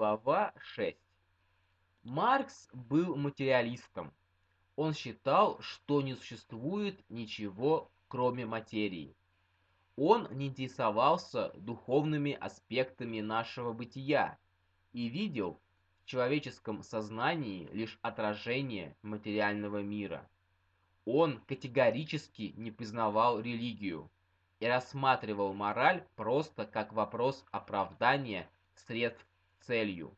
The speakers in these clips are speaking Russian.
Глава 6. Маркс был материалистом. Он считал, что не существует ничего, кроме материи. Он не интересовался духовными аспектами нашего бытия и видел в человеческом сознании лишь отражение материального мира. Он категорически не признавал религию и рассматривал мораль просто как вопрос оправдания средств целью.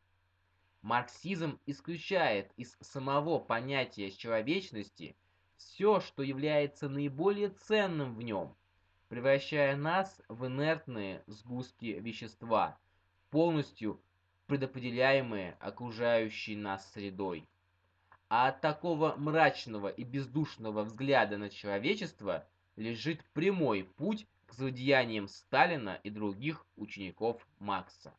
Марксизм исключает из самого понятия человечности все, что является наиболее ценным в нем, превращая нас в инертные сгустки вещества, полностью предопределяемые окружающей нас средой. А от такого мрачного и бездушного взгляда на человечество лежит прямой путь к злодеяниям Сталина и других учеников Маркса.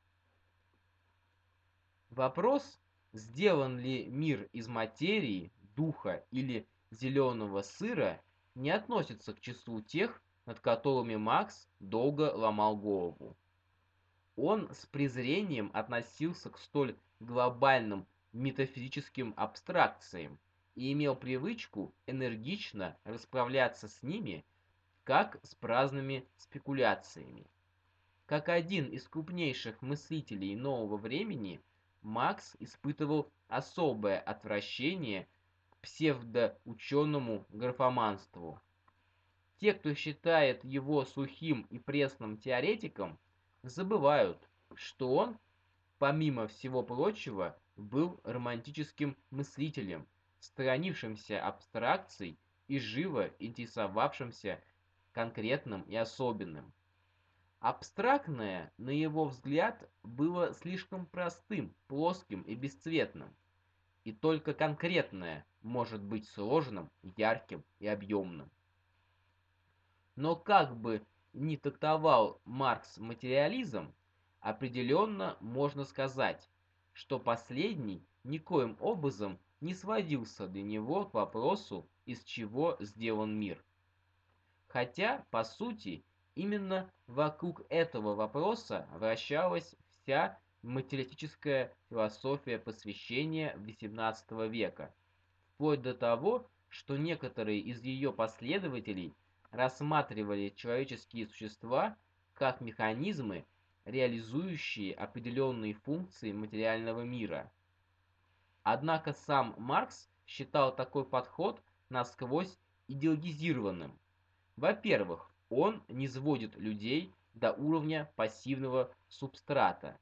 Вопрос, сделан ли мир из материи, духа или зеленого сыра, не относится к числу тех, над которыми Макс долго ломал голову. Он с презрением относился к столь глобальным метафизическим абстракциям и имел привычку энергично расправляться с ними, как с праздными спекуляциями. Как один из крупнейших мыслителей нового времени – Макс испытывал особое отвращение к псевдоученому графоманству. Те, кто считает его сухим и пресным теоретиком, забывают, что он, помимо всего прочего, был романтическим мыслителем, сторонившимся абстракций и живо интересовавшимся конкретным и особенным. Абстрактное, на его взгляд, было слишком простым, плоским и бесцветным. И только конкретное может быть сложным, ярким и объемным. Но как бы ни трактовал Маркс материализм, определенно можно сказать, что последний никоим образом не сводился для него к вопросу, из чего сделан мир. Хотя, по сути, Именно вокруг этого вопроса вращалась вся материалистическая философия посвящения XVIII века, вплоть до того, что некоторые из ее последователей рассматривали человеческие существа как механизмы, реализующие определенные функции материального мира. Однако сам Маркс считал такой подход насквозь идеологизированным. Во-первых, он не сводит людей до уровня пассивного субстрата.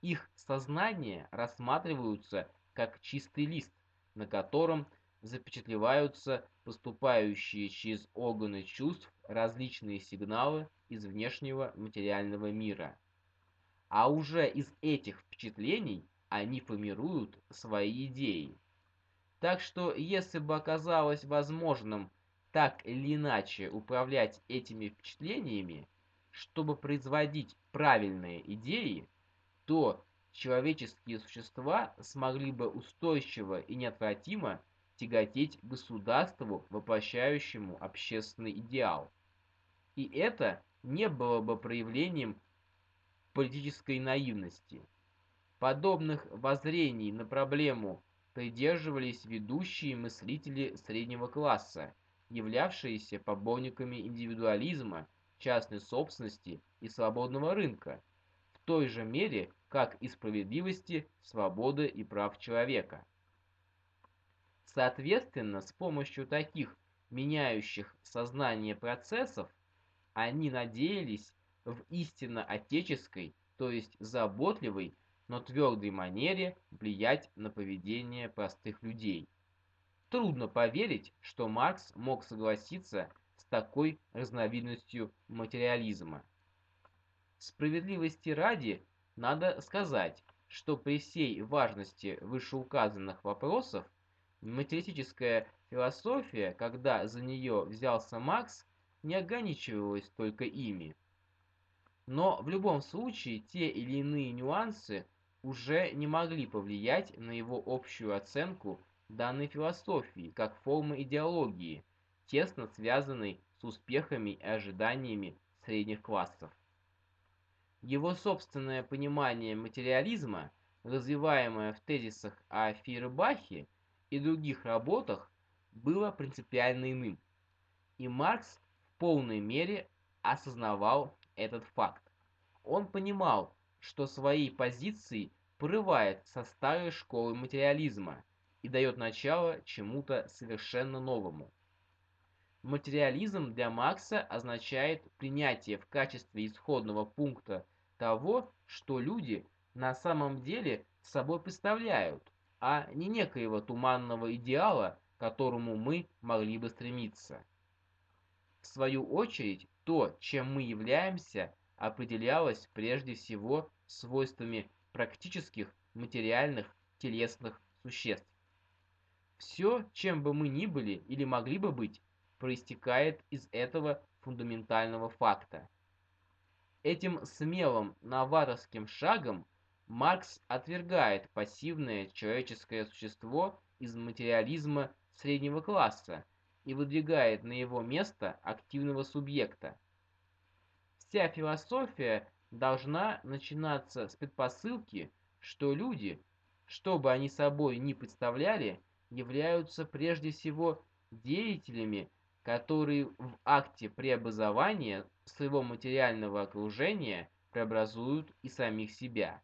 Их сознания рассматриваются как чистый лист, на котором запечатлеваются поступающие через органы чувств различные сигналы из внешнего материального мира. А уже из этих впечатлений они формируют свои идеи. Так что, если бы оказалось возможным так или иначе управлять этими впечатлениями, чтобы производить правильные идеи, то человеческие существа смогли бы устойчиво и неотвратимо тяготеть государству, воплощающему общественный идеал. И это не было бы проявлением политической наивности. Подобных воззрений на проблему придерживались ведущие мыслители среднего класса, являвшиеся поборниками индивидуализма, частной собственности и свободного рынка, в той же мере, как и справедливости, свободы и прав человека. Соответственно, с помощью таких меняющих сознание процессов, они надеялись в истинно отеческой, то есть заботливой, но твердой манере влиять на поведение простых людей. Трудно поверить, что Маркс мог согласиться с такой разновидностью материализма. Справедливости ради, надо сказать, что при всей важности вышеуказанных вопросов, материалистическая философия, когда за нее взялся Маркс, не ограничивалась только ими. Но в любом случае те или иные нюансы уже не могли повлиять на его общую оценку данной философии как формы идеологии, тесно связанной с успехами и ожиданиями средних классов. Его собственное понимание материализма развиваемое в тезисах о Фейербахе и других работах, было принципиально иным. И Маркс в полной мере осознавал этот факт. Он понимал, что свои позиции порывает со старой школы материализма и дает начало чему-то совершенно новому. Материализм для Маркса означает принятие в качестве исходного пункта того, что люди на самом деле собой представляют, а не некоего туманного идеала, к которому мы могли бы стремиться. В свою очередь, то, чем мы являемся, определялось прежде всего свойствами практических, материальных, телесных существ. Все, чем бы мы ни были или могли бы быть, проистекает из этого фундаментального факта. Этим смелым новаторским шагом Маркс отвергает пассивное человеческое существо из материализма среднего класса и выдвигает на его место активного субъекта. Вся философия должна начинаться с предпосылки, что люди, что бы они собой ни представляли, являются прежде всего деятелями, которые в акте преобразования своего материального окружения преобразуют и самих себя.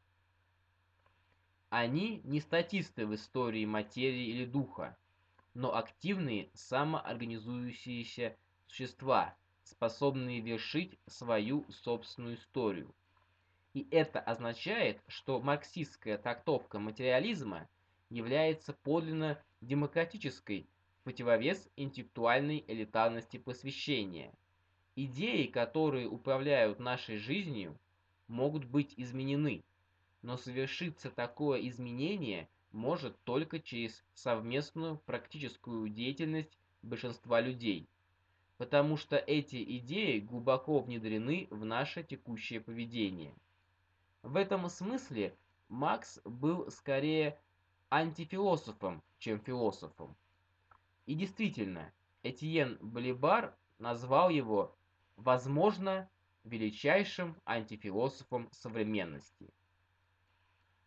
Они не статисты в истории материи или духа, но активные самоорганизующиеся существа, способные вершить свою собственную историю. И это означает, что марксистская трактовка материализма является подлинно демократической противовес интеллектуальной элитарности просвещения. Идеи, которые управляют нашей жизнью, могут быть изменены, но совершиться такое изменение может только через совместную практическую деятельность большинства людей, потому что эти идеи глубоко внедрены в наше текущее поведение. В этом смысле Макс был скорее антифилософом, чем философом. И действительно, Этьен Балибар назвал его, возможно, величайшим антифилософом современности.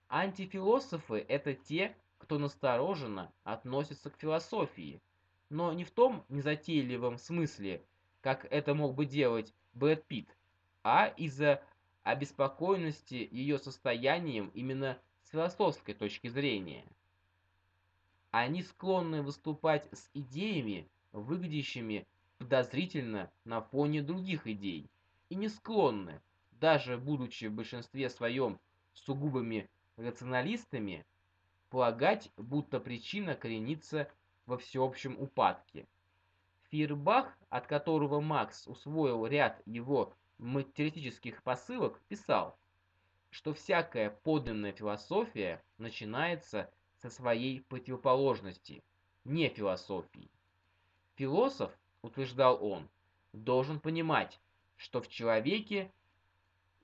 Антифилософы – это те, кто настороженно относится к философии, но не в том незатейливом смысле, как это мог бы делать Брэд Питт, а из-за обеспокоенности ее состоянием именно с философской точки зрения. Они склонны выступать с идеями, выглядящими подозрительно на фоне других идей, и не склонны, даже будучи в большинстве своем сугубыми рационалистами, полагать, будто причина коренится во всеобщем упадке. Фейербах, от которого Макс усвоил ряд его материалистических посылок, писал, что всякая подлинная философия начинается со своей противоположности, не философии. Философ, утверждал он, должен понимать, что в человеке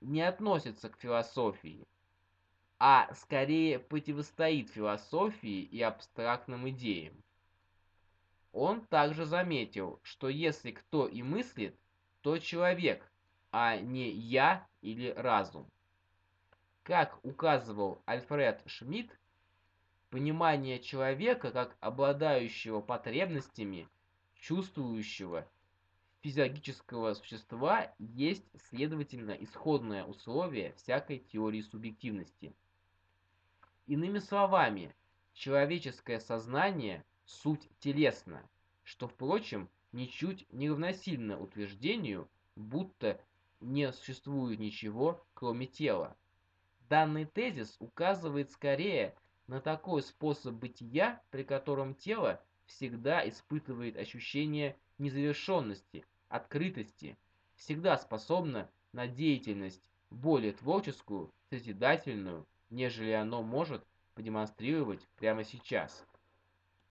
не относится к философии, а скорее противостоит философии и абстрактным идеям. Он также заметил, что если кто и мыслит, то человек, а не я или разум. Как указывал Альфред Шмидт, понимание человека как обладающего потребностями, чувствующего физиологического существа есть, следовательно, исходное условие всякой теории субъективности. Иными словами, человеческое сознание – суть телесна, что, впрочем, ничуть не равносильно утверждению, будто не существует ничего, кроме тела. Данный тезис указывает скорее на такой способ бытия, при котором тело всегда испытывает ощущение незавершенности, открытости, всегда способно на деятельность более творческую, созидательную, нежели оно может продемонстрировать прямо сейчас.